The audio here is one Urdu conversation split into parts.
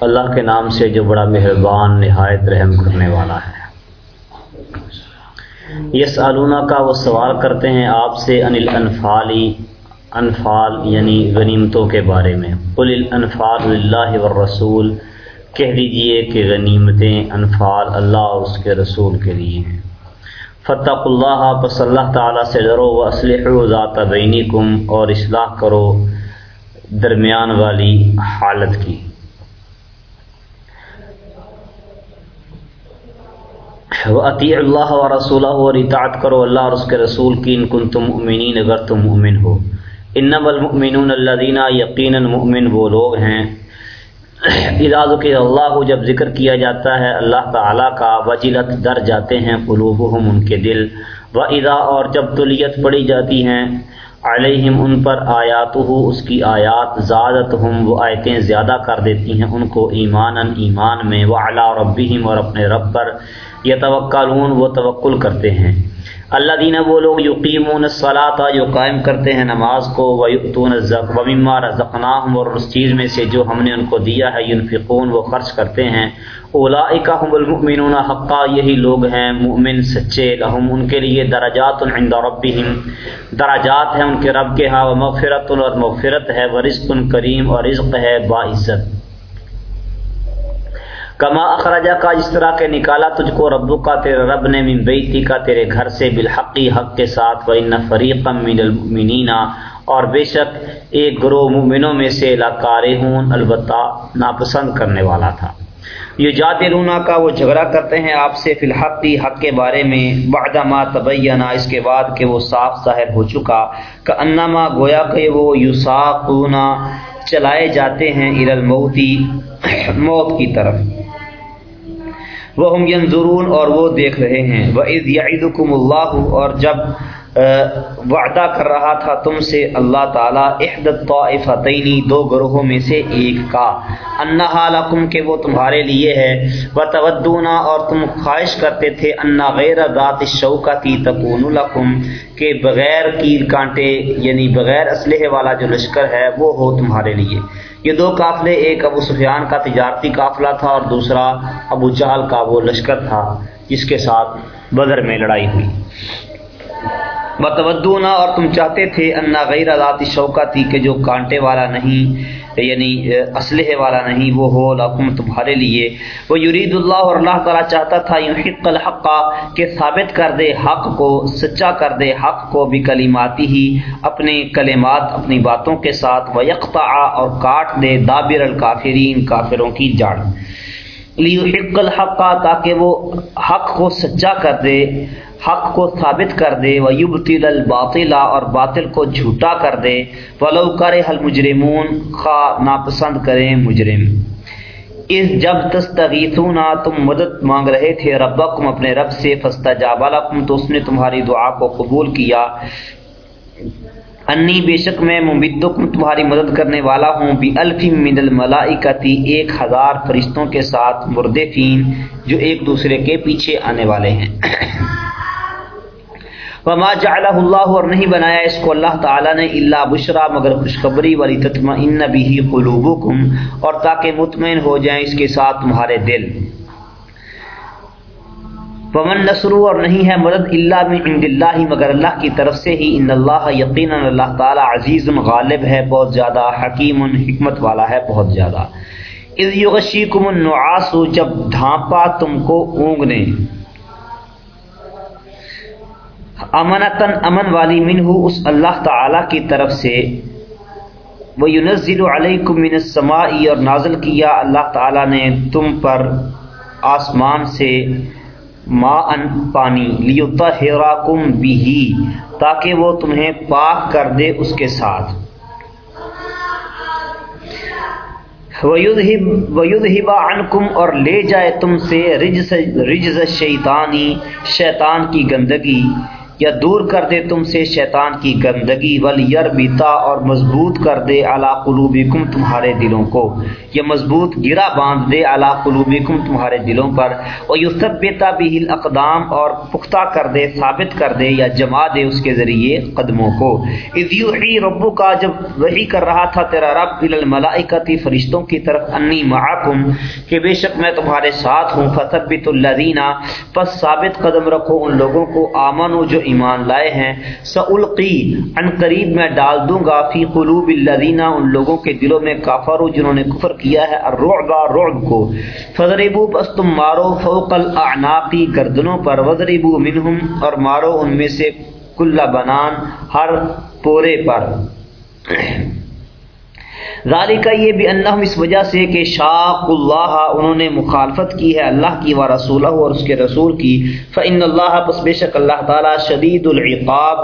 اللہ کے نام سے جو بڑا مہربان نہایت رحم کرنے والا ہے۔ یس علونہ کا وہ سوال کرتے ہیں آپ سے انل انفالی انفال یعنی غنیمتوں کے بارے میں۔ قل الانفال اللہ و رسول کہہ دیجیے کہ غنیمتیں انفال اللہ اور اس کے رسول کے لیے ہیں۔ فتح اللہ، پس اللہ تعالیٰ سے ڈرو و اسلح ذات بینکم اور اصلاح کرو۔ درمیان والی حالت کی وہ عطی اللہ و رسول اور اطاعت کرو اللہ اور اس کے رسول کی ان کن تم امنین اگر تم مؤمن ہو۔ انم المؤمنون الذین یقیناً مؤمن وہ لوگ ہیں۔ اجاز کے اللہ جب ذکر کیا جاتا ہے اللہ تعالیٰ کا وجلت در جاتے ہیں قلوبہم ان کے دل۔ و ادا اور جب تلیت پڑی جاتی ہیں علیہم ان پر آیات اس کی آیات زیادت ہم وہ آیتیں زیادہ کر دیتی ہیں ان کو ایمان ایمان میں وہ اعلیٰ ربیم اور اپنے رب پر یہ توکل وہ توکل کرتے ہیں۔ اللہ دینا وہ لوگ یقیمون صلاح جو قائم کرتے ہیں نماز کو ویقتون ومما رزقناہم، اور اس چیز میں سے جو ہم نے ان کو دیا ہے، ینفقون، وہ خرچ کرتے ہیں۔ اولئک هم المؤمنون، حقا یہی لوگ ہیں، مؤمن سچے، لہم ان کے لیے درجات عند ربهم درجات ہیں ان کے رب کے ہاں مغفرت اور مغفرت ہے ورزق کریم اور رزق ہے باعزت کما اخراجہ کا جس طرح کے نکالا تجھ کو ربو کا، تیرے رب نے من بیتی کا، تیرے گھر سے بالحقی حق کے ساتھ و ان فریقم من المؤمنین اور بے شک ایک گروہ مومنوں میں سے لاکارہون البتہ ناپسند کرنے والا تھا۔ یہ جات رونا کا وہ جھگڑا کرتے ہیں آپ سے فی الحقی حق کے بارے میں۔ بعد ما تبینہ اس کے بعد کہ وہ صاف ظاہر ہو چکا۔ کہ انما گویا کہ وہ یساقونا، چلائے جاتے ہیں ارالموتی موت کی طرف۔ وہ ہم ینظرون اور وہ دیکھ رہے ہیں۔ وہ عز یعیدکم اللہ اور جب وعدہ کر رہا تھا تم سے اللہ تعالیٰ احدت طائفتینی دو گروہوں میں سے ایک کا۔ انہا لکم کہ وہ تمہارے لیے ہے۔ و تودونا اور تم خواہش کرتے تھے انا غیر ذات الشوکتی تکون لکم کہ بغیر کیل کانٹے یعنی بغیر اسلحے والا جو لشکر ہے، وہ ہو تمہارے لیے۔ یہ دو قافلے، ایک ابو سفیان کا تجارتی قافلہ تھا اور دوسرا ابو جہل کا وہ لشکر تھا جس کے ساتھ بدر میں لڑائی ہوئی۔ بتودونا اور تم چاہتے تھے انا غیر ذاتی شوقہ تھی کہ جو کانٹے والا نہیں یعنی اسلحے والا نہیں، وہ ہو لکم تمہارے لیے۔ وہ یرید اللہ اور اللہ تعالیٰ چاہتا تھا یحق الحق کہ ثابت کر دے، حق کو سچا کر دے، حق کو بھی کلیماتی ہی اپنے کلمات، اپنی باتوں کے ساتھ۔ وہ اور کاٹ دے دابر الکافرین، کافروں کی جڑ۔ لیحق الحق، تاکہ وہ حق کو سچا کر دے۔ حق کو ثابت کر دے و یبتل الباطلا اور باطل کو جھوٹا کر دے۔ ولو کرے حل مجرمون خا ناپسند کریں مجرم۔ اس جب تستغیثونا تم مدد مانگ رہے تھے ربکم، اپنے رب سے فاستجاب لکم تو اس نے تمہاری دعا کو قبول کیا۔ انی، بے شک میں ممدکم تمہاری مدد کرنے والا ہوں۔ بی الفی من الملائکتی ایک ہزار فرشتوں کے ساتھ مردفین، جو ایک دوسرے کے پیچھے آنے والے ہیں۔ وما جعلہ اللہ اور نہیں بنایا اس کو اللہ تعالیٰ نے اللہ بشرا مگر خوشخبری والی تتما ان بھی قلوبکم اور تاکہ مطمئن ہو جائیں اس کے ساتھ تمہارے دل۔ ومن نصر اور نہیں ہے مدد اللہ من عند اللہ، مگر اللہ کی طرف سے ہی ان اللہ یقینا اللہ تعالی عزیز غالب ہے، بہت زیادہ حکیم حکمت والا ہے، بہت زیادہ۔ اذ یغشیکم النعاس، جب ڈھانپا تم کو اونگ نے امنتن امن والی منہ اس اللہ تعالی کی طرف سے وہ ينزل علیکم من السماء اور نازل کیا اللہ تعالی نے تم پر آسمان سے ما ان پانی لیطہراکم بھی تاکہ وہ تمہیں پاک کر دے اس کے ساتھ۔ وَيُذْهِبَ عَنْكُمْ اور لے جائے تم سے رجز رجز شیطانی، شیطان کی گندگی۔ یا دور کر دے تم سے شیطان کی گندگی ول یر بیتا اور مضبوط کر دے اعلیٰ قلوبکم تمہارے دلوں کو۔ یا مضبوط گرا باندھ دے اعلیٰ قلوبکم تمہارے دلوں پر۔ اور یوسبیتا بھی اقدام اور پختہ کر دے، ثابت کر دے یا جما دے اس کے ذریعے قدموں کو۔ یوحی ربو کا جب وہی کر رہا تھا تیرا رب الملائکتی فرشتوں کی طرف انی معاکم کہ بے شک میں تمہارے ساتھ ہوں۔ فثبت الذین، پس ثابت قدم رکھو ان لوگوں کو۔ آمن جو ایمان لائے ہیں سعلقی ان قریب میں ڈال دوں گا فی قلوب الذین ان لوگوں کے دلوں میں کافر جنہوں نے کفر کیا ہے، الرعب، رعب کو۔ فضربو بس تم مارو فوق الاعناقی گردنوں پر۔ وضربو منہم، اور مارو ان میں سے کل بنان ہر پورے پر۔ ذالک یہ بھی انہم اس وجہ سے کہ شاق اللہ، انہوں نے مخالفت کی ہے اللہ کی و رسولہ اور اس کے رسول کی۔ فإن اللہ پس بے شک اللہ تعالی شدید العقاب۔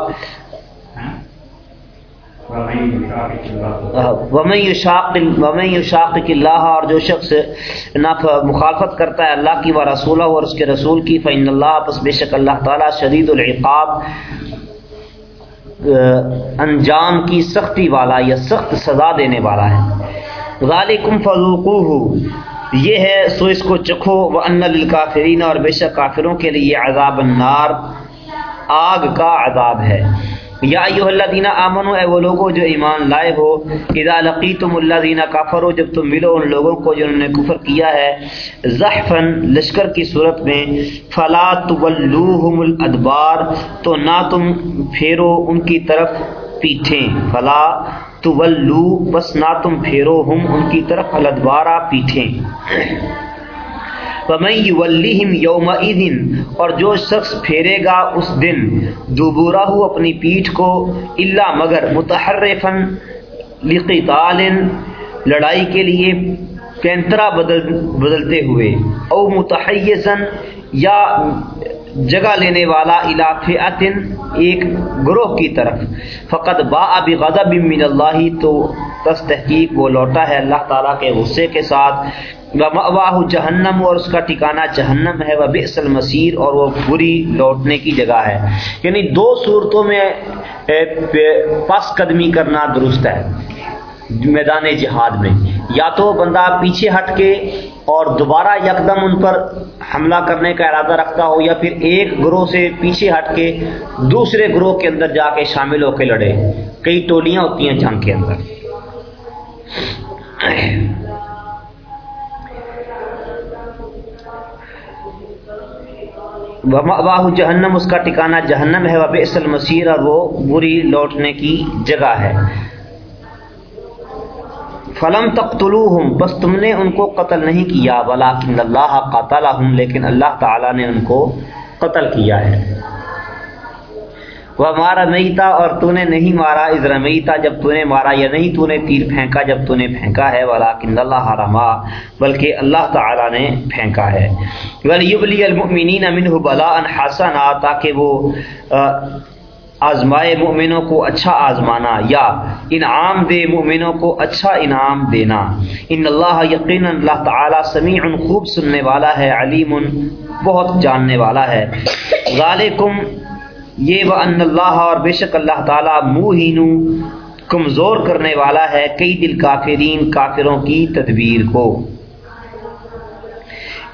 ومن یشاق ومن یشاقق اللہ اور جو شخص مخالفت کرتا ہے اللہ کی و رسولہ اور اس کے رسول کی، فإن اللہ پس بے شک اللہ تعالی شدید العقاب۔ انجام کی سختی والا یا سخت سزا دینے والا ہے۔ غالکم فذوقوه، یہ ہے، سو اس کو چکھو۔ وہ ان للکافرین، اور بے شک کافروں کے لیے عذاب النار، آگ کا عذاب ہے۔ یا ایوہ الذین آمنو، اے وہ لوگوں جو ایمان لائے ہو، اذا لقیتم الذین کافروا، جب تم ملو ان لوگوں کو جنہوں نے کفر کیا ہے زحفن لشکر کی صورت میں، فلا تولوہم الادبار، تو نہ تم پھیرو ان کی طرف پیٹھیں، فلا تولو، بس نہ تم پھیرو ہم ان کی طرف الادبارہ پیٹھیں۔ وَمَن يُوَلِّهِمْ يَوْمَئِذٍ اور جو شخص پھیرے گا اس دن، دوبورہ ہو اپنی پیٹھ کو، الا مگر متحرفن لقتال، لڑائی کے لیے پینترا بدل بدلتے ہوئے، او متحیزن یا جگہ لینے والا الافعت ایک گروہ کی طرف۔ فقط با اب غضب من اللہ، تو تس تحقیق وہ لوٹا ہے اللہ تعالیٰ کے غصے کے ساتھ۔ واہ جہنم، اور اس کا ٹھکانہ جہنم ہے۔ وہ بئس المسیر اور وہ بری لوٹنے کی جگہ ہے۔ یعنی دو صورتوں میں پس قدمی کرنا درست ہے۔ میدان جہاد میں۔ یا تو بندہ پیچھے ہٹ کے اور دوبارہ یکدم ان پر حملہ کرنے کا ارادہ رکھتا ہو، یا پھر ایک گروہ سے پیچھے ہٹ کے دوسرے گروہ کے اندر جا کے شامل ہو کے لڑے۔ کئی ٹولیاں ہوتی ہیں جنگ کے اندر۔ واہ جہنم، اس کا ٹھکانہ جہنم ہے۔ وہ بیسل مسیر اور وہ بری لوٹنے کی جگہ ہے۔ فلم تختلو بس تم نے ان کو قتل نہیں کیا ولاکن اللہ قاتل لیکن اللہ تعالیٰ نے ان کو قتل کیا ہے۔ وہ مارا نہیں تھا اور تو نے نہیں مارا از رمی تھا جب تو نے مارا یا نہیں، تو نے تیر پھینکا جب تو نے پھینکا ہے ولاکن اللہ رما، بلکہ اللہ تعالی نے پھینکا ہے۔ ولیبلی المؤمنین منہ بلا ان حسنا، تاکہ وہ آزمائے مومنوں کو اچھا آزمانا یا انعام دے مومنوں کو اچھا انعام دینا۔ ان اللہ یقین اللہ تعالی سمیع خوب سننے والا ہے، علیم بہت جاننے والا ہے۔ ذالکم، یہ وہ ان اللہ اور بے شک اللہ تعالیٰ منہ کمزور کرنے والا ہے، کئی دل کافرین کافروں کی تدبیر کو۔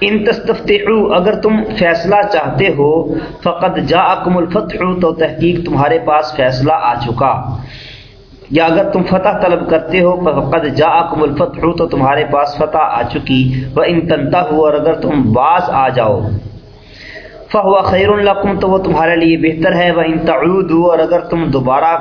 ان تستفتحو اگر تم فیصلہ چاہتے ہو فقط جاءکم الفتح، تو تحقیق تمہارے پاس فیصلہ آ چکا۔ یا اگر تم فتح طلب کرتے ہو فقط جاءکم الفتح، تو تمہارے پاس فتح آ چکی۔ و ان تنتہو اور اگر تم باز آ جاؤ فہو خیر القم تو وہ تمہارے لیے بہتر ہے۔ وہ ان تعود اور اگر تم دوبارہ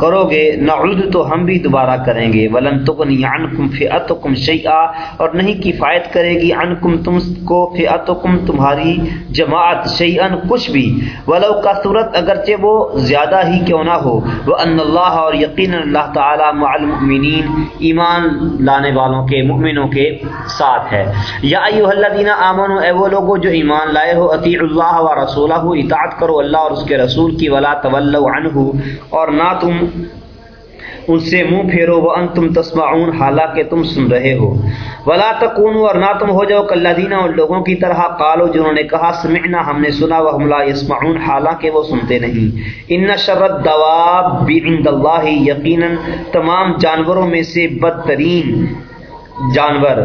کرو گے، نعود تو ہم بھی دوبارہ کریں گے۔ ولن تغنی عنکم فئتکم شیئا، اور نہیں کفایت کرے گی عنکم تم کو، فئتکم تمہاری جماعت شیئا، کچھ بھی۔ ولو کا صورت اگرچہ وہ زیادہ ہی کیوں نہ ہو۔ وہ ان اللہ اور یقینا اللہ تعالی مع المؤمنین ایمان لانے والوں کے، مؤمنوں کے ساتھ ہے۔ یا ایھا الذین آمنوا، اے وہ لوگوں جو ایمان لائے ہو اطیع اللہ و رسولہ، اطاعت کرو اللہ اور اس کے رسول کی، ولا تولوا عنہ اور نہ تم۔ ان سے منہ پھیرو وہ ان تم تسمعون، حالانکہ تم سن رہے ہو۔ ولا تکون اور نہ تم ہو جاؤ کل دینا ان لوگوں کی طرح۔ قالو جنہوں نے کہا، سمعنا، ہم نے سنا وہ لا یسمعون حالانکہ وہ سنتے نہیں۔ ان شرط دواب بھی عند اللہ یقیناً تمام جانوروں میں سے بدترین جانور۔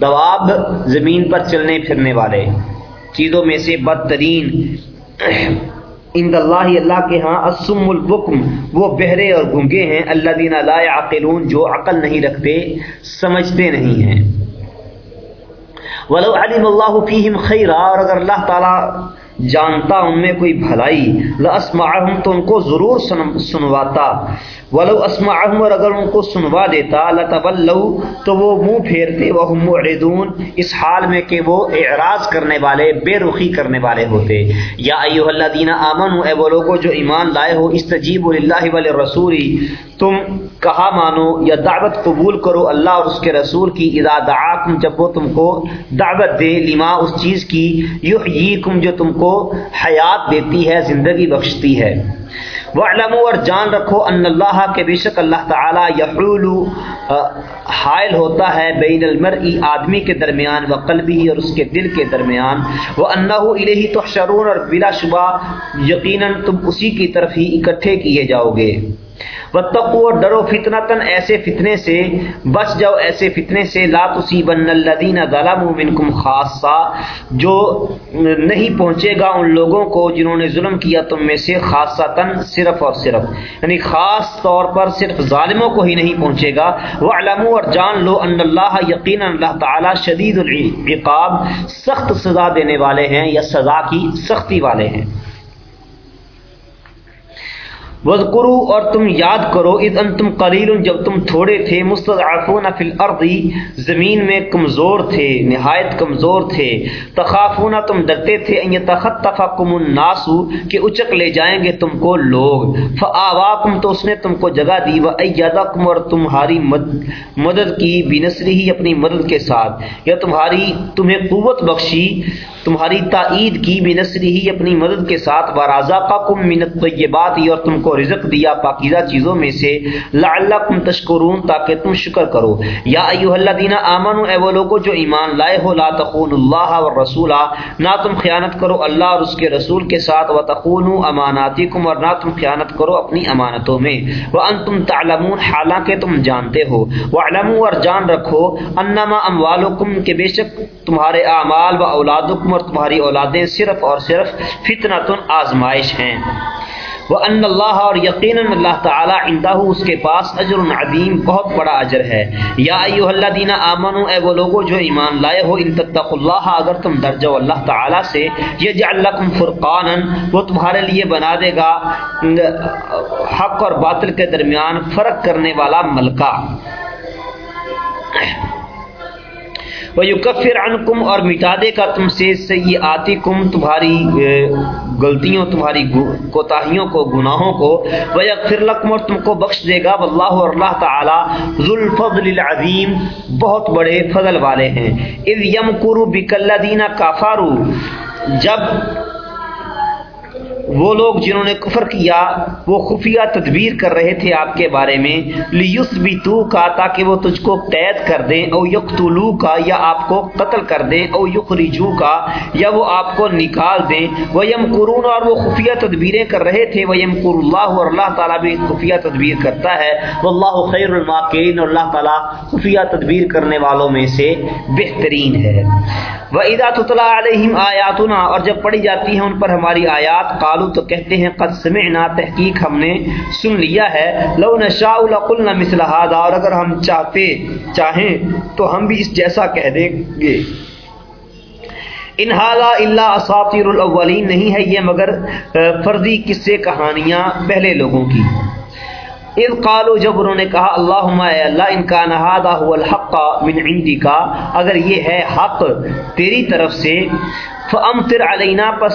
دواب، زمین پر چلنے پھرنے والے۔ چیزوں میں سے بدترین ان اللہ اللہ کے ہاں اسم البکم، وہ بہرے اور گنگے ہیں اللہ دینا لا عقلون جو عقل نہیں رکھتے، سمجھتے نہیں ہیں۔ ولو علم اللہ فیہم خیرہ اور اگر اللہ تعالی جانتا ان میں کوئی بھلائی لاسمعہم تو ان کو ضرور سنواتا۔ ولو اسمعہم اور اگر ان کو سنوا دیتا لتولو تو وہ منہ پھیرتے۔ وہم معرضون۔ اس حال میں کہ وہ اعراض کرنے والے، بے رخی کرنے والے ہوتے۔ یا ایھا الذین آمنوا، اے وہ لوگوں جو ایمان لائے ہو، استجیبوا للہ وللرسول۔ تم کہا مانو یا دعوت قبول کرو اللہ اور اس کے رسول کی، اذا دعاکم، جب وہ تم کو دعوت دے، لما، اس چیز کی، یحییکم، جو تم کو حیات دیتی ہے، زندگی بخشتی ہے۔ وَعْلَمُوا اور جان رکھو ان اللہ کے بے شک اللہ تعالی یحول حائل ہوتا ہے بین المرء آدمی کے درمیان و قلبی اور اس کے دل کے درمیان۔ وہ وَأَنَّهُ إِلَيْهِ تُحْشَرُونَ اور بلا شبہ، یقیناً تم اسی کی طرف ہی اکٹھے کیے جاؤ گے۔ وتقو اور ڈرو فتنہ تن ایسے فتنے سے، بچ جاؤ ایسے فتنے سے، لا تصیبن الذین ظلموا منکم خاصا جو نہیں پہنچے گا ان لوگوں کو جنہوں نے ظلم کیا تم میں سے خاصا تن صرف اور صرف۔ یعنی خاص طور پر صرف ظالموں کو ہی نہیں پہنچے گا۔ وعلموا اور جان لو ان اللہ یقینا اللہ تعالی شدید العقاب، سخت سزا دینے والے ہیں یا سزا کی سختی والے ہیں۔ وذکرو اور تم یاد کرو، اذ انتم قلیل جب تم تھوڑے تھے، مستضعفون فی الارض، زمین میں کمزور تھے، نہایت کمزور تھے۔ تخافون، تم ڈرتے تھے، ان يتخطفكم الناس، کہ اچک لے جائیں گے تم کو لوگ۔ فآواکم، تو اس نے تم کو جگہ دی و ایدکم اور تمہاری مدد کی بنصری ہی اپنی مدد کے ساتھ۔ یا تمہاری، تمہیں قوت بخشی، تمہاری تائید کی بنصری ہی اپنی مدد کے ساتھ۔ ورازقکم من الطیبات اور تم کو رزق دیا پاکیزہ چیزوں میں سے لعلکم تشکرون تاکہ تم شکر کرو۔ یا ایھا الذین آمنوا اے وہ لوگوں جو ایمان لائے ہو، لا تخونوا اللہ والرسول، نہ تم خیانت کرو اللہ اور اس کے رسول کے ساتھ، وتخونوا اماناتکم، اور نہ تم خیانت کرو اپنی امانتوں میں۔ وانتم تعلمون، حالانکہ تم جانتے ہو۔ واعلموا اور جان رکھو، انما اموالکم، کہ بے شک تمہارے اعمال و اولادکم اور تمہاری اولادیں صرف اور صرف فتنہ آزمائش ہیں۔ وہ ان اللہ اور یقیناً اللہ تعالیٰ عندہ اس کے پاس اجر عظیم، بہت بڑا اجر ہے۔ یا ایو اللہ دینا آمن اے وہ لوگوں جو ایمان لائے ہو، ان تتق اللہ، اگر تم در جاؤ اللہ تعالیٰ سے یہ جعل لکم فرقانا، وہ تمہارے لیے بنا دے گا، حق اور باطل کے درمیان فرق کرنے والا ملکہ۔ وہ وَيُكَفِّرْ عَنْكُمْ اور مٹا دے گا تم سے سیئاتکم تمہاری غلطیوں، تمہاری کوتاہیوں کو، گناہوں کو۔ وَيَغْفِرْ لَكُمْ اور تم کو بخش دے گا۔ واللہ اور اللہ تعالیٰ ذوالفضل العظیم، بہت بڑے فضل والے ہیں۔ اذ یمکروا بک الذین کفروا جب وہ لوگ جنہوں نے کفر کیا، وہ خفیہ تدبیر کر رہے تھے آپ کے بارے میں لیس بھی تو کا تاکہ وہ تجھ کو قید کر دیں او یقتلو کا یا آپ کو قتل کر دیں او یخرجو کا یا وہ آپ کو نکال دیں۔ وہ یم قرون اور وہ خفیہ تدبیریں کر رہے تھے۔ وہ یم قر اللہ اور اللہ تعالیٰ بھی خفیہ تدبیر کرتا ہے۔ وہ اللہ خیر الماکین اور اللہ تعالیٰ خفیہ تدبیر کرنے والوں میں سے بہترین ہے۔ وہ ادا تطلع علیہم آیاتنا اور جب پڑھی جاتی ہیں ان پر ہماری آیات قالو تو کہتے ہیں، قد سمعنا، تحقیق ہم نے سن لیا ہے۔ لو نشاء لقلنا مثل هذا اور اگر ہم چاہتے، چاہیں تو ہم بھی اس جیسا کہہ دیں گے۔ ان حالا اللہ اساطیر الاولین نہیں ہے یہ مگر فرضی قصے کہانیاں پہلے لوگوں کی۔ اذ قالو جب انہوں نے کہا، اللہم اے اللہ، ان کا نہادا هو الحق من عندی کا اگر یہ ہے حق تیری طرف سے، فامطر علینا، پس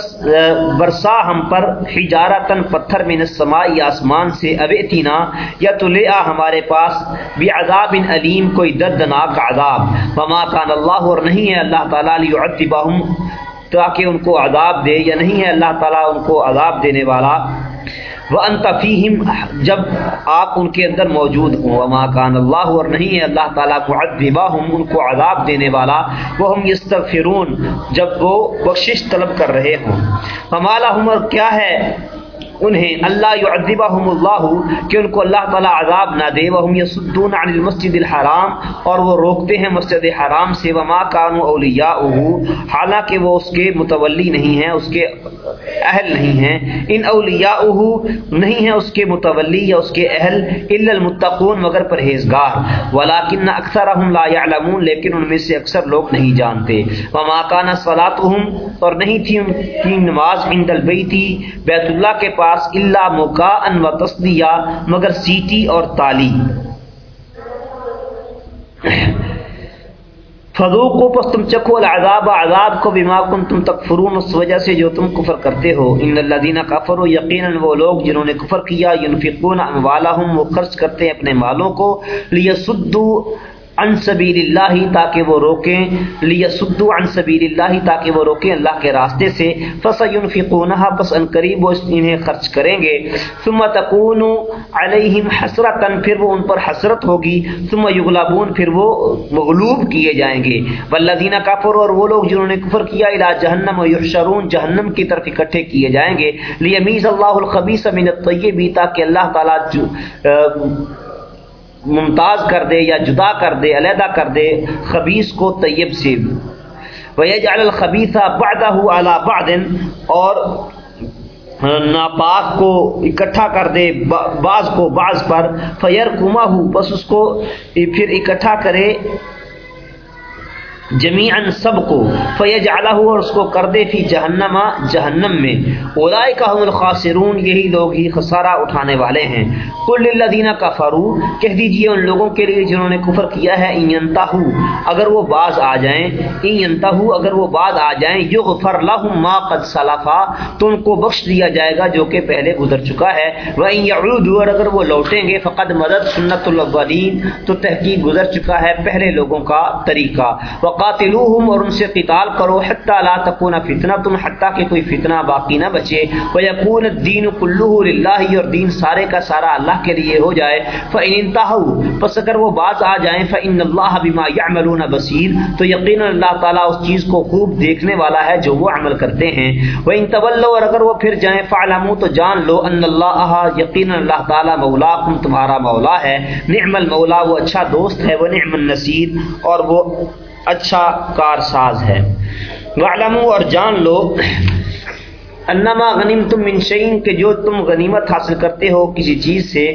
برسا ہم پر حجارتن پتھر من السماء آسمان سے ابیتینا یا تو لے آ ہمارے پاس، بعذاب علیم، کوئی دردناک عذاب۔ وما کان اللہ، اور نہیں ہے اللہ تعالی لیعذبہم، تاکہ ان کو عذاب دے، یا نہیں ہے اللہ تعالی ان کو عذاب دینے والا۔ وہ انتفیم جب آپ ان کے اندر موجود ہوں، وما کان اللہ اور نہیں ہے، اللہ تعالیٰ معذبہ ہم ان کو عذاب دینے والا۔ وہ ہم یستغفرون جب وہ بخشش طلب کر رہے ہوں۔ ہمارا عمر کیا ہے؟ انہیں اللہ یعذبہم اللہ کہ ان کو اللہ تعالیٰ عذاب نہ دے، وہم یصدون عن المسجد الحرام اور وہ روکتے ہیں مسجد حرام سے، وما کانوا اولیاءہ حالانکہ وہ اس کے متولی نہیں ہیں، اس کے اہل نہیں ہیں۔ ان اولیاءہ نہیں ہیں اس کے متولی یا اس کے اہل الا المتقون مگر پرہیزگار۔ ولکن اکثرهم لا يعلمون لیکن ان میں سے اکثر لوگ نہیں جانتے۔ وما کان صلاتهم اور نہیں تھی ان کی نماز عند البیت، بیت اللہ کے پاس پاس اللہ مکا ان و تصدیہ، مگر سیٹی اور تالی۔ فضو کو پس تم چکو العذاب، عذاب کو بما کن تم تکفرون، اس وجہ سے جو تم کفر کرتے ہو۔ ان الذین کفروا، یقینا وہ لوگ جنہوں نے کفر کیا ينفقون اموالهم وہ خرچ کرتے ہیں اپنے مالوں کو۔ لیسدوا ان سبیل اللہ تاکہ وہ روکیں لیسدو عن سبیل اللہ تاکہ وہ روکیں اللہ کے راستے سے، فسینفقونہا، پس ان قریب وہ انہیں خرچ کریں گے۔ ثم تکون علیہم حسرتا، پھر وہ ان پر حسرت ہوگی۔ ثم یغلبون، پھر وہ مغلوب کیے جائیں گے۔ والذین کفروا، اور وہ لوگ جنہوں نے کفر کیا، الى جہنم و یحشرون، جہنم کی طرف اکٹھے کیے جائیں گے۔ لیمیز اللہ الخبیث من الطیب تاکہ اللہ تعالی ممتاز کر دے یا جدا کر دے، علیحدہ کر دے خبیص کو طیب سے۔ ویجعل الخبیثہ بعدہ علی بعد۔ اور ناپاک کو اکٹھا کر دے بعض کو بعض پر۔ فیر کما ہو بس اس کو پھر اکٹھا کرے۔ جمیعا سب کو فیج اور اس کو کر دے فی جہنم جہنم میں۔ اولائے کا الخاسرون، یہی لوگ ہی خسارہ اٹھانے والے ہیں۔ کل الذین کفروا، کہہ دیجیے ان لوگوں کے لیے جنہوں نے کفر کیا ہے ان ينتهو اگر وہ باز آ جائیں۔ ان ينتهو اگر وہ باز آ جائیں یغفر لهم ما قد سلفا، تو ان کو بخش دیا جائے گا جو کہ پہلے گزر چکا ہے۔ و ان اور اگر وہ لوٹیں گے، فقد مدد سنت الاولین تو تحقیق گزر چکا ہے پہلے لوگوں کا طریقہ۔ وقال وقاتلوہم اور ان سے قتال کرو حتی لا تکون فتنہ تم حتی کہ کوئی فتنہ باقی نہ بچے۔ ویکون الدین کلہ للہ اور دین سارے کا سارا اللہ کے لیے ہو جائے۔ فإن انتہو پس اگر وہ باز آ جائیں، فإن اللہ بما یعملون بصیر تو یقین اللہ تعالیٰ اس چیز کو خوب دیکھنے والا ہے جو وہ عمل کرتے ہیں۔ وإن تولو اور اگر وہ پھر جائیں فعلمو تو جان لو ان اللہ یقین اللہ تعالیٰ مولاکم، تمہارا مولا ہے۔ نعم المولا، وہ اچھا دوست ہے، وہ نعم النصیر، اور وہ اچھا کارساز ہے۔ وعلمو اور جان لو انما غنیم تم من شعین کہ جو تم غنیمت حاصل کرتے ہو کسی چیز سے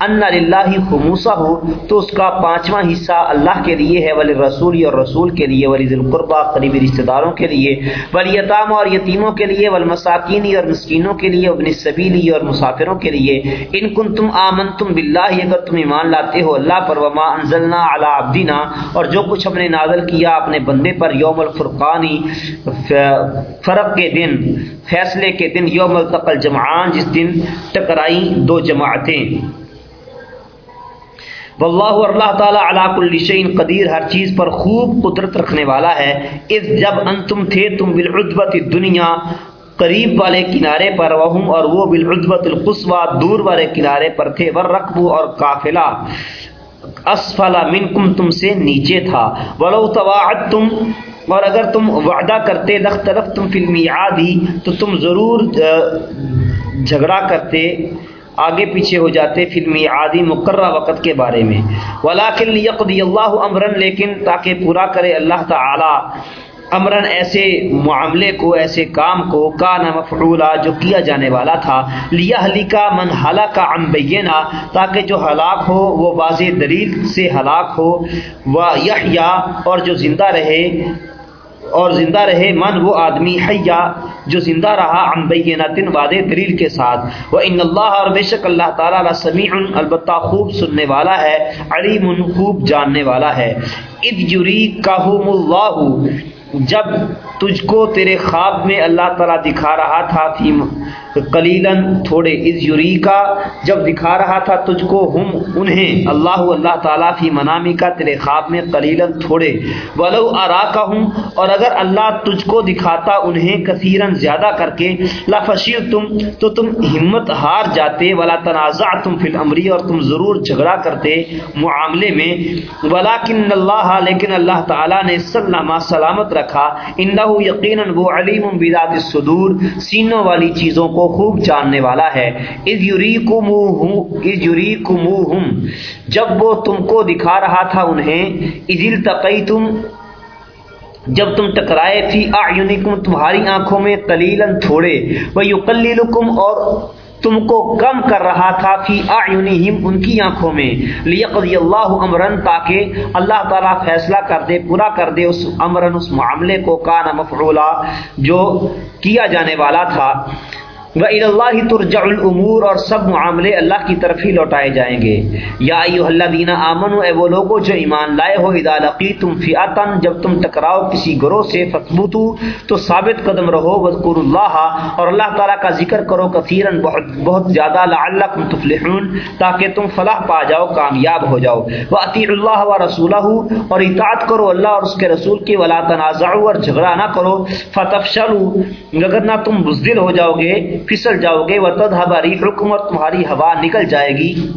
ان للہ خموسا ہو تو اس کا پانچواں حصہ اللہ کے لیے ہے ولی رسول اور رسول کے لیے ولی ذوالقربا قریبی رشتہ داروں کے لیے ولی یتام اور یتیموں کے لیے والمساکینی اور مسکینوں کے لیے ابن السبیلی اور مسافروں کے لیے۔ ان کن تم آمن تم بلّہ اگر تم ایمان لاتے ہو اللہ پر، وما انزلنا علی عبدینا اور جو کچھ ہم نے نازل کیا اپنے بندے پر، یوم الفرقانی فرق کے دن، فیصلے کے دن، یوم التقل جمعان جس دن ٹکرائی دو جماعتیں۔ واللہ اللہ تعالی علی کل شیء قدیر، ہر چیز پر خوب قدرت رکھنے والا ہے۔ اس جب انتم تھے، تم بالعدبت الدنیا، قریب والے کنارے پر، وہم اور وہ بالعدبت القصوى دور والے کنارے پر تھے۔ ورقبو اور قافلہ، اسفل منکم، تم سے نیچے تھا۔ ولو تواعدتم، اور اگر تم وعدہ کرتے لخت تم فلمی آدھی تو تم ضرور جھگڑا کرتے۔ آگے پیچھے ہو جاتے فلمی عادی مقررہ وقت کے بارے میں۔ ولاکن یقدی اللہ امرن لیکن تاکہ پورا کرے اللہ تعالی۔ امرن ایسے معاملے کو، ایسے کام کو کا مفعولا، جو کیا جانے والا تھا۔ لیا کا من ہلا کا امبینہ تاکہ جو ہلاک ہو، وہ واضح دلیل سے ہلاک ہو۔ وہ یہ اور جو زندہ رہے اور زندہ رہے من وہ آدمی حیا جو زندہ رہا امبینتن واد دلیل کے ساتھ۔ وہ ان اللہ اور بے شک اللہ تعالیٰ سمیع البتہ خوب سننے والا ہے، علیم، خوب جاننے والا ہے۔ اد یوری کا اللہ جب تجھ کو تیرے خواب میں اللہ تعالیٰ دکھا رہا تھا فی کلیلن تھوڑے از یوری کا جب دکھا رہا تھا تجھ کو ہم انہیں، اللہ اللہ تعالیٰ فی منامی کا، تیرے خواب میں کلیلن تھوڑے۔ ولو ارا کا ہوں اور اگر اللہ تجھ کو دکھاتا انہیں کثیرن زیادہ کر کے لافشیر تم تو تم ہمت ہار جاتے، ولا تنازع تم فی الامری، اور تم ضرور جھگڑا کرتے معاملے میں۔ ولیکن اللہ، لیکن اللہ تعالیٰ نے سلامہ سلامت رکھا۔ انہو یقیناً وہ علیم بذات الصدور، سینوں والی چیزوں کو خوب جاننے والا ہے۔ از اذ یریکموہم، جب وہ تم کو دکھا رہا تھا انہیں ازل اذ التقیتم، جب تم ٹکرائے تھی اعینکم، تمہاری آنکھوں میں قلیلاً تھوڑے وہ ویقللکم اور تم کو کم کر رہا تھا، فی اعینہم، ان کی آنکھوں میں۔ لیقضی اللہ امرن تاکہ اللہ تعالیٰ فیصلہ کر دے، پورا کر دے اس امرن اس معاملے کو کانا مفعولا، جو کیا جانے والا تھا۔ و اللہ ترجع الامور اور سب معاملے اللہ کی طرف ہی لوٹائے جائیں گے۔ یا ایوہ اللہ دینا آمن اے وہ لوگوں جو ایمان لائے ہو، اذا لقیتم فیاتن جب تم ٹکراؤ کسی گروہ سے فثبتو تو ثابت قدم رہو وذکر اللہ، اور اللہ تعالیٰ کا ذکر کرو کثیرا، بہت بہت زیادہ لعلکم تفلحون، تاکہ تم فلاح پا جاؤ، کامیاب ہو جاؤ۔ واطیع اللہ و رسولہ اور اطاعت کرو اللہ اور اس کے رسول کی، ولا تنازعوا اور جھگڑا نہ کرو۔ فتفشلوا، اگر نہ تم بزدل ہو جاؤ گے پھسل جاؤ گے وہ تد ہماری حکمت تمہاری ہوا نکل جائے گی۔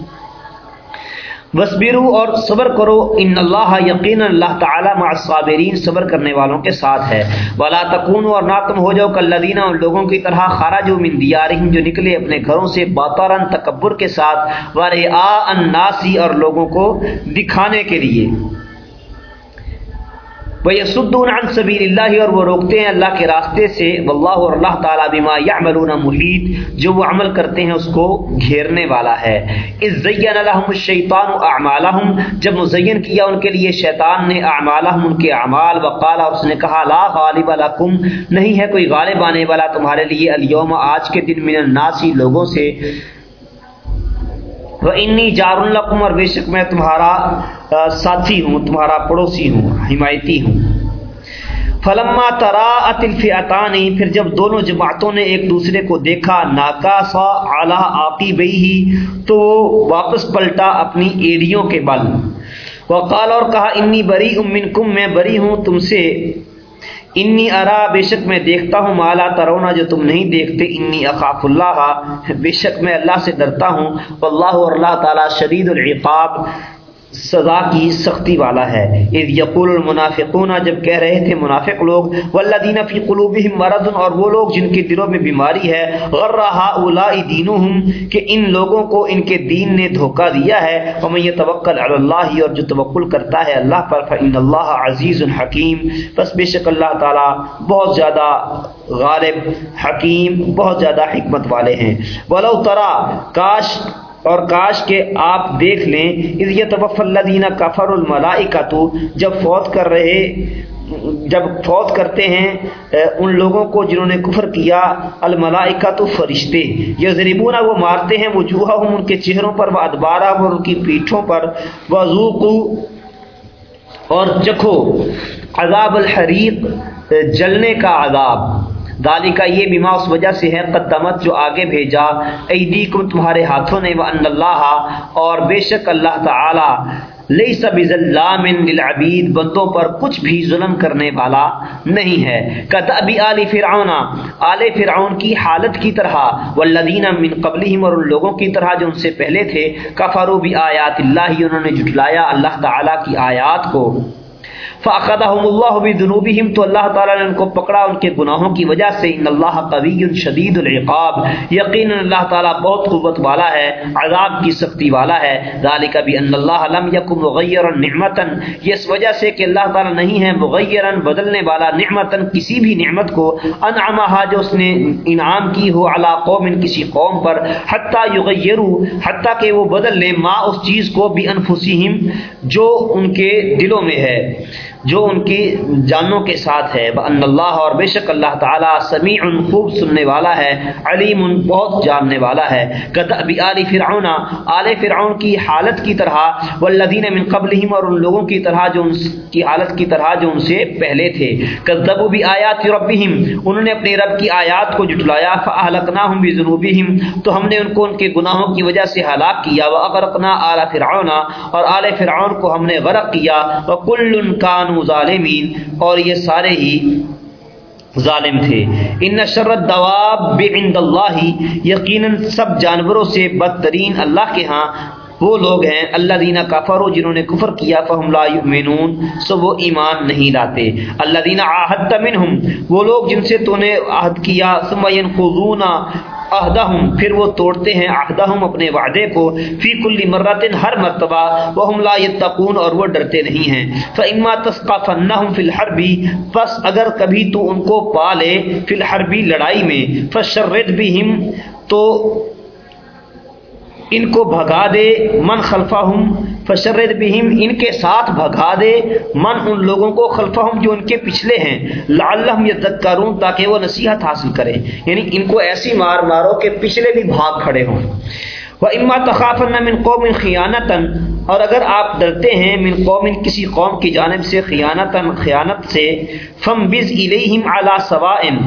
وسبرو اور صبر کرو۔ ان اللہ یقین اللہ تعالی مع الصابرین صبر کرنے والوں کے ساتھ ہے۔ ولا تکون اور نہ تم ہو جاؤ کلذین ان لوگوں کی طرح خرجوا من دیارہم جو نکلے اپنے گھروں سے باطرن تکبر کے ساتھ۔ ورعا الناس اور لوگوں کو دکھانے کے لیے۔ وہ یسدون عن سبیل اللہ اور وہ روکتے ہیں اللہ کے راستے سے۔ واللہ اور اللہ تعالیٰ بما یعملون محیط جو وہ عمل کرتے ہیں اس کو گھیرنے والا ہے۔ اس زین لهم الشیطان اعمالهم جب مزین کیا ان کے لیے، شیطان نے اعمالهم ان کے اعمال وقال اور اس نے کہا، لا غالب لکم۔ نہیں ہے کوئی غالب آنے والا تمہارے لیے الیوم آج کے دن من الناس لوگوں سے۔ وہ انی جار القم اور بے شک میں تمہارا ساتھی ہوں، تمہارا پڑوسی ہوں، حمایتی ہوں۔ فلما ترا اطلف اطانی پھر جب دونوں جماعتوں نے ایک دوسرے کو دیکھا ناکا سا اعلیٰ آپی بئی ہی تو وہ واپس پلٹا اپنی ایڑیوں کے بل۔ وقال اور کہا، انی بری امن کم میں بری ہوں تم سے۔ انی ارا، بے شک میں دیکھتا ہوں مالا ترونا، جو تم نہیں دیکھتے، انی اخاف اللہ، بے شک میں اللہ سے ڈرتا ہوں اللہ اور اللہ تعالیٰ شدید العقاب۔ سزا کی سختی والا ہے۔ اذ یقول المنافقون، جب کہہ رہے تھے منافق لوگ، والذین فی قلوبہم مرض، اور وہ لوگ جن کے دلوں میں بیماری ہے، غر هؤلاء دینہم کہ ان لوگوں کو ان کے دین نے دھوکا دیا ہے۔ ومن یتوکل علی اللہ اور جو توکل کرتا ہے اللہ پر فان اللہ عزیز حکیم بس بے شک اللہ تعالی بہت زیادہ غالب، حکیم، بہت زیادہ حکمت والے ہیں۔ ولو ترى، کاش اور کاش کے آپ دیکھ لیں، اذ یتوفى الذین کفروا الملائکۃ، جب فوت کر رہے، جب فوت کرتے ہیں ان لوگوں کو جنہوں نے کفر کیا الملائکہ تو فرشتے یا ضریبون وہ مارتے ہیں وہ جوہا ہوں ان کے چہروں پر، وہ ادبارہ اور ان کی پیٹھوں پر وضوقو اور چکھو، عذاب الحریق جلنے کا عذاب۔ دالی کا یہ بیما اس وجہ سے ہے قدمت جو آگے بھیجا ایدی کم تمہارے ہاتھوں نے وان اللہ اور بے شک اللہ تعالی لئی سب ظلام للعبید بندوں پر کچھ بھی ظلم کرنے والا نہیں ہے۔ کتابی آل فرعون آل فرعون کی حالت کی طرح والذین من قبلہم اور ان لوگوں کی طرح جو ان سے پہلے تھے کفروا بآیات اللہ انہوں نے جھٹلایا اللہ تعالی کی آیات کو۔ فاخذهم الله بذنوبهم، تو اللہ تعالی نے ان کو پکڑا ان کے گناہوں کی وجہ سے۔ ان اللہ قوی شدید العقاب۔ یقینا اللہ تعالی بہت قوت والا ہے، عذاب کی سختی والا ہے۔ ذالک بان اللہ لم یکن مغیرا نعمتا یہ اس وجہ سے کہ اللہ تعالی نہیں ہے مغیرا بدلنے والا، نعمتا کسی بھی نعمت کو۔ انعمها جو اس نے انعام کی ہو علی قوم، کسی قوم پر۔ حتی یغیروا حتی کہ وہ بدل لے ما اس چیز کو بانفسہم جو ان کے دلوں میں ہے۔ جو ان کی جانوں کے ساتھ ہے۔ ان اللہ اور بے شک اللہ تعالیٰ سمیع خوب سننے والا ہے، علیم بہت جاننے والا ہے۔ ابی علی فرعون، آل فرعون کی حالت کی طرح والذین من قبلہم اور ان لوگوں کی طرح جو ان کی حالت کی طرح جو ان سے پہلے تھے۔ کذبوا بآیات ربہم انہوں نے اپنے رب کی آیات کو جھٹلایا۔ فاہلکناہم بذنوبہم تو ہم نے ان کو ان کے گناہوں کی وجہ سے ہلاک کیا۔ واغرقنا آل فرعون، اور آل فرعون کو ہم نے غرق کیا۔ وکل کانوا ظالمین اور یہ سارے ہی ظالم تھے۔ ان شرت دواب عند اللہ، یقیناً سب جانوروں سے بدترین اللہ کے ہاں وہ لوگ ہیں اللہ دینا کفر جنہوں نے کفر کیا، فہم لا یؤمنون، سو وہ ایمان نہیں لاتے۔ اللہ دینا عہد منہم، وہ لوگ جن سے تو نے عہد کیا، ثم ينقضون عہدہم، پھر وہ توڑتے ہیں عہدہم اپنے وعدے کو، فی کل مرتن، ہر مرتبہ، وہم لا یتقون، اور وہ ڈرتے نہیں ہیں۔ فاما تسقفنہم فی الحرب، پس اگر کبھی تو ان کو پالے فی الحرب لڑائی میں۔ فشرد بہم تو ان کو بھگا دے۔ من خلفہ ہوں فشرد بہم، ان کے ساتھ بھگا دے۔ من ان لوگوں کو خلفہ ہوں جو ان کے پچھلے ہیں۔ لعلہم یذکرون، تاکہ وہ نصیحت حاصل کریں۔ یعنی ان کو ایسی مار مارو کہ پچھلے بھی بھاگ کھڑے ہوں۔ وہ اما تخافن من قوم خیانتن اور اگر آپ ڈرتے ہیں من قوم کسی قوم کی جانب سے خیانتن خیانت سے فم بز الیہم علی سوائن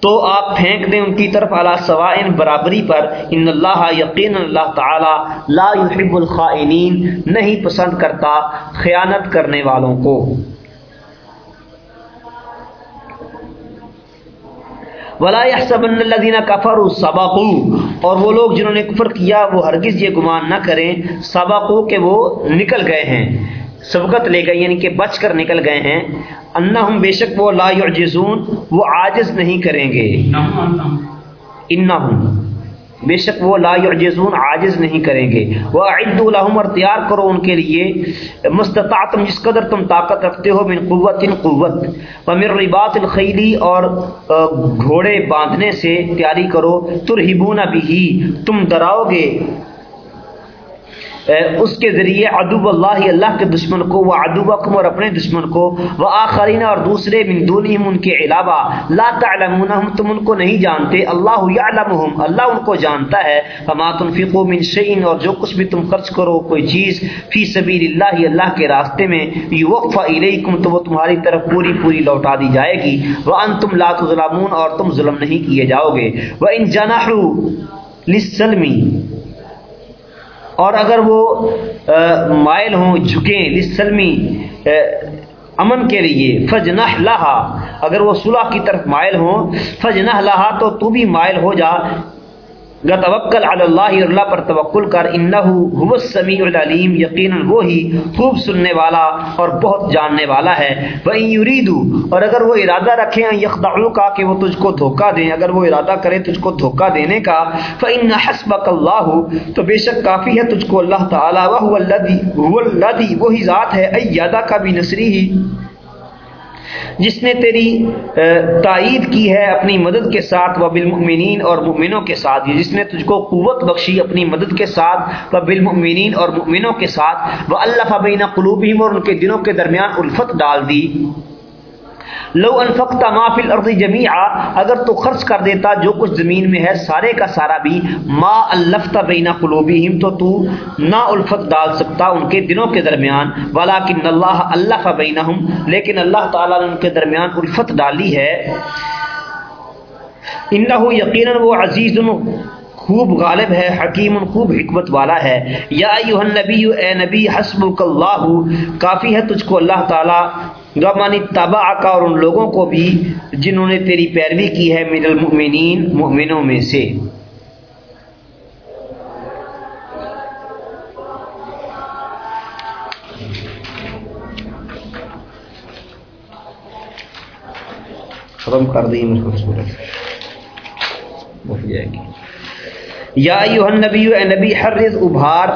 تو آپ پھینک دیں ان کی طرف اعلیٰ سوائن برابری پر، ان اللہ یقین اللہ تعالی لا يحب الخائنین نہیں پسند کرتا خیانت کرنے والوں کو۔ ولا يحسبن الذين كفروا سبقوا۔ اور وہ لوگ جنہوں نے کفر کیا، وہ ہرگز یہ گمان نہ کریں سبقوا کہ وہ نکل گئے ہیں۔ سبقت لے گئے یعنی کہ بچ کر نکل گئے ہیں۔ انہم بے شک وہ لا یعجزون، وہ عاجز نہیں کریں گے۔ انہم، بے شک وہ لا یعجزون، عاجز نہیں کریں گے۔ وہ عد الحم اور تیار کرو ان کے لیے۔ مستطاعتم جس قدر تم طاقت رکھتے ہو، من قوت، ان قوت۔ ومن رباط الخیلی اور گھوڑے باندھنے سے تیاری کرو۔ ترہبون بھی تم ڈراؤ گے۔ اس کے ذریعے ادب اللہ اللہ کے دشمن کو، وہ ادب اکم اور اپنے دشمن کو، وہ آخرین اور دوسرے مندونیم ان کے علاوہ، لا تعلمونہم، تم ان کو نہیں جانتے، اللہ یعلمہم، اللہ ان کو جانتا ہے، فما تنفقوا من شیء اور جو کچھ بھی تم خرچ کرو، کوئی چیز فی سبیل اللہ اللہ کے راستے میں یوفى الیکم، تو وہ تمہاری طرف پوری پوری لوٹا دی جائے گی، وانتم لا تظلمون، اور تم ظلم نہیں کیے جاؤ گے وان جنحوا للسلم اور اگر وہ مائل ہوں، جھکیں، لسلمی امن کے لیے فجنہ لہا، اگر وہ صلح کی طرف مائل ہوں فجنہ لہا تو تو بھی مائل ہو جا توکل علی اللہ اللہ پر توکل کر انہو هو السمیع العلیم، یقینا وہی خوب سننے والا اور بہت جاننے والا ہے۔ و ان یریدو، اور اگر وہ ارادہ رکھیں یخدعو کا کہ وہ تجھ کو دھوکا دیں، اگر وہ ارادہ کرے تجھ کو دھوکا دینے کا فان حسبک اللہ تو بے شک کافی ہے تجھ کو اللہ تعالی۔ وهو الذی هو الذی وہی ذات ہے۔ ایدہ کا بھی نصری ہی جس نے تیری تائید کی ہے اپنی مدد کے ساتھ و بالمؤمنین اور مؤمنوں کے ساتھ۔ جس نے تجھ کو قوت بخشی اپنی مدد کے ساتھ و بالمؤمنین اور مؤمنوں کے ساتھ۔ وہ اللہ بین قلوبہم اور ان کے دنوں کے درمیان الفت ڈال دی۔ لو انفقت ما فی الارض جميعا اگر تو خرچ کر دیتا جو کچھ زمین میں ہے، سارے کا سارا بھی، ما الفت بین قلوبہم، تو تو نہ الفت ڈال سکتا ان کے دنوں کے درمیان ولکن اللہ الف بینہم، لیکن اللہ تعالی نے ان کے درمیان الفت ڈالی ہے۔ انه یقینا وہ عزیز، خوب غالب ہے، حکیم، خوب حکمت والا ہے۔ یا ایوہ النبی اے نبی، حسبک اللہ، کافی ہے تجھ کو اللہ تعالی غمانی تبا کا اور ان لوگوں کو بھی جنہوں نے تیری پیروی کی ہے من المؤمنین، مؤمنوں میں سے۔ ختم کر دی جائے گی۔ یا ایوہ النبی اے نبی حرز ابھار۔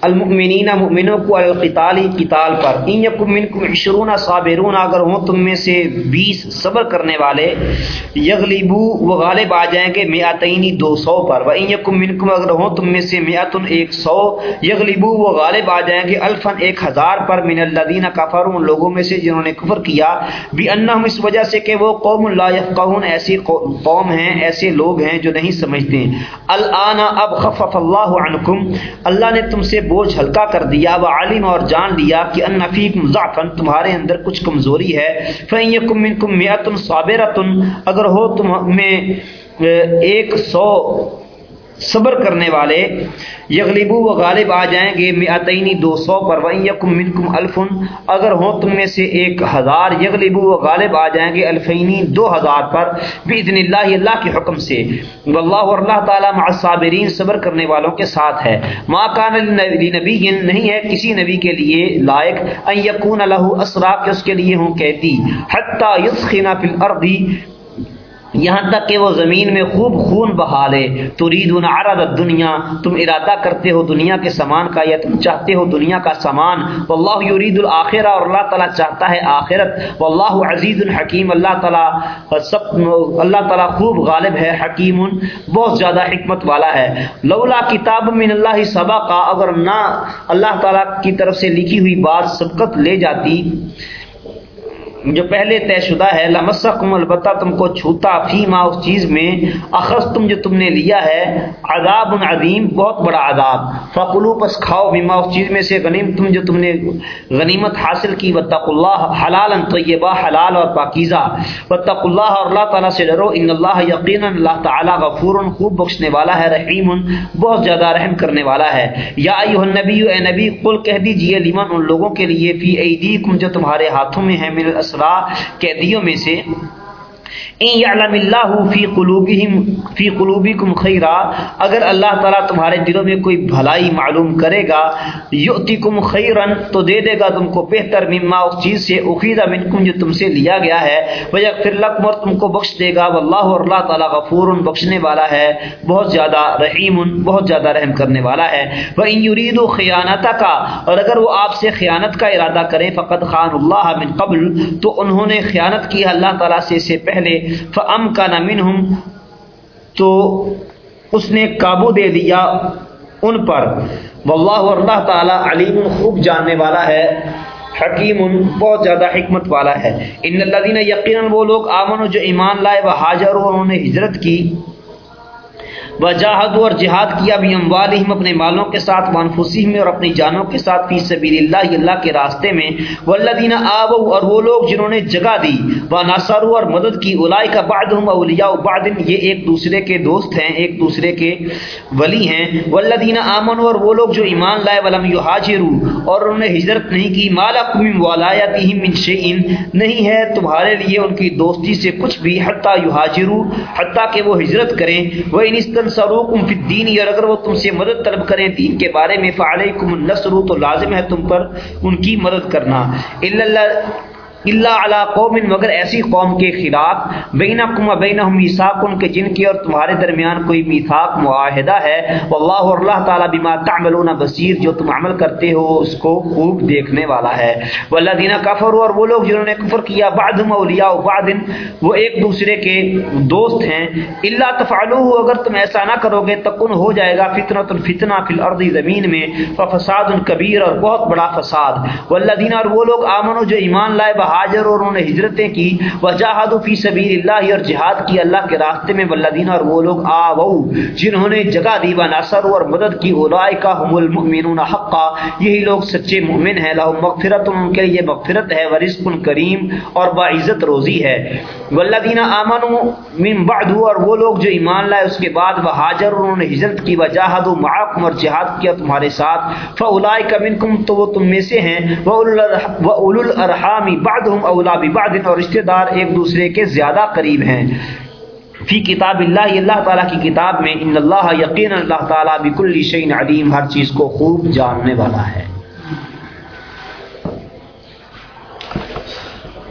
المؤمنین مؤمنوں کو القتال قتال پر۔ ان یکم منکم عشرون صابرون، اگر ہوں تم میں سے بیس صبر کرنے والے، یغلبو وہ غالب آ جائیں گے میاتینی دو سو پر۔ و ان یکم منکم، اگر ہوں تم میں سے میاتن ایک سو، یغلبو وہ غالب آ جائیں گے الفن ایک ہزار پر۔ من الذین کفروا، ان لوگوں میں سے جنہوں نے کفر کیا۔ بھی انہم اس وجہ سے کہ وہ قوم لا یفقهون ایسی قوم ہیں، ایسے لوگ ہیں جو نہیں سمجھتے۔ الان اب خفف اللہ عنکم اللہ نے تم سے بوجھ ہلکا کر دیا، وہ عالم اور جان لیا کہ ان نفیق مضافن تمہارے اندر کچھ کمزوری ہے۔ فَإِن مِنْكُمْ مِئَةٌ صَابِرَةٌ اگر ہو تم میں ایک سو صبر کرنے والے یغلبو و غالب آ جائیں گے میاتینی دو سو پر وہیں یکم الفن، اگر ہوں تم میں سے ایک ہزار یغلبو و یہاں تک کہ وہ زمین میں خوب خون بہا لے۔ ترید عرض دنیا تم ارادہ کرتے ہو دنیا کے سامان کا یا تم چاہتے ہو دنیا کا سامان۔ واللہ یرید الاخرہ اور اللہ تعالیٰ چاہتا ہے آخرت۔ واللہ عزیز الحکیم اللہ تعالیٰ سب اللہ تعالیٰ خوب غالب ہے حکیم بہت زیادہ حکمت والا ہے۔ لولا کتاب من اللہ سبق، اگر نہ اللہ تعالیٰ کی طرف سے لکھی ہوئی بات سبقت لے جاتی جو پہلے طے شدہ ہے لمسکم البتہ تم کو چھوتا فی اس چیز میں اخذ تم جو تم نے لیا ہے، عذاب عظیم، بہت بڑا عذاب۔ فقلو پس کھاؤ بیما اس چیز میں سے غنیم، تم جو تم نے غنیمت حاصل کی وتق اللہ حلال طیبہ حلال اور پاکیزہ۔ وتق اللہ اور اللہ تعالیٰ سے ڈرو ان اللہ یقین اللہ تعالیٰ غفور، خوب بخشنے والا ہے، رحیم، بہت زیادہ رحم کرنے والا ہے۔ یا ایوہ النبی، اے نبی، قل کہہ دیجیے، لیمن، ان لوگوں کے لیے، فی ایدیکم، جو تمہارے ہاتھوں میں ہے من اسرا قیدیوں میں سے ان یعلم اللہ فی قلوبہم فی قلوبکم خیرا، اگر اللہ تعالیٰ تمہارے دلوں میں کوئی بھلائی معلوم کرے گا یؤتکم خیرن تو دے دے گا تم کو بہتر، مما اس چیز سے اخیدہ منکم جو تم سے لیا گیا ہے، ویغفر لکم اور تم کو بخش دے گا، واللہ اور اللہ تعالیٰ غفور بخشنے والا ہے، بہت زیادہ رحیم، بہت زیادہ رحم کرنے والا ہے۔ وَإِن يُرِيدُ خِيَانَتَكَ اور اگر وہ آپ سے خیانت کا ارادہ کریں فقط خان اللہ من قبل، تو انہوں نے خیانت کی اللہ تعالیٰ سے سے پہلے فم کا نمن تو اس نے قابو دے دیا ان پر۔ واللہ اور اللہ تعالیٰ علیم خوب جاننے والا ہے، حکیم، بہت زیادہ حکمت والا ہے۔ ان اللہ دینا یقیناً وہ لوگ آمن جو ایمان لائے، وہ حاجر انہوں نے ہجرت کی۔ وجاہد اور جہاد کیا بھی اموالہم اپنے مالوں کے ساتھ، وانفسہم اور اپنی جانوں کے ساتھ فی سبیل اللہ اللہ کے راستے میں۔ والذین آووا اور وہ لوگ جنہوں نے جگہ دی ونصروا اور مدد کی اولئک بعضهم اولیاء بعض، یہ ایک دوسرے کے دوست ہیں، ایک دوسرے کے ولی ہیں۔ والذین آمنوا اور وہ لوگ جو ایمان لائے، ولم یہاجروا، اور انہوں نے ہجرت نہیں کی۔ مالکم من ولایتہم من شیء نہیں ہے تمہارے لیے ان کی دوستی سے کچھ بھی، حتی یہاجروا، حتی کہ وہ ہجرت کریں۔ وہ ان سروکم فی الدین اور اگر وہ تم سے مدد طلب کریں دین کے بارے میں فعلیکم النصر، تو لازم ہے تم پر ان کی مدد کرنا۔ اللہ اللہ علی قوم، مگر ایسی قوم کے خلاف بینکم و بینہم میثاق کے، جن کی اور تمہارے درمیان کوئی میثاق معاہدہ ہے۔ واللہ اور اللہ تعالی بما تعملون بصیر جو تم عمل کرتے ہو اس کو خوب دیکھنے والا ہے۔ والذین کفروا اور وہ لوگ جنہوں نے کفر کیا بعضهم اولیاء بعض، وہ ایک دوسرے کے دوست ہیں۔ الا تفعلوه، اگر تم ایسا نہ کرو گے تکن ہو جائے گا فتنہ فتنہ فی الارض زمین میں۔ فساد کبیر اور بہت بڑا فساد۔ والذین اور وہ لوگ آمنوا، جو ایمان لائے ہاجر اور انہوں نے ہجرتیں کی۔ وجاہد فی سبیل اللہ اور جہاد کی اللہ کے راستے میں والذین اور وہ لوگ آوو جنہوں نے جگہ دی۔ و نصر اور مدد کی۔ اولئک هم المؤمنون حقا، یہی لوگ سچے مومن ہیں۔ لهم مغفرت ان کے لیے مغفرت ہے و رزق کریم اور باعزت روزی ہے۔ والذین آمنوا من بعد، اور وہ لوگ جو ایمان لائے، اس کے بعد وہ ہاجر انہوں نے ہجرت کی۔ وجاہد معکم اور جہاد کیا تمہارے ساتھ۔ فاولئک منکم، تو وہ تم میں سے ہیں۔ واولو الارحام بعد بعدهم اولا ببعض اور رشتہ دار ایک دوسرے کے زیادہ قریب ہیں۔ فی کتاب اللہ اللہ تعالیٰ کی کتاب میں، ان اللہ یقین اللہ تعالیٰ بک شعین علیم ہر چیز کو خوب جاننے والا ہے۔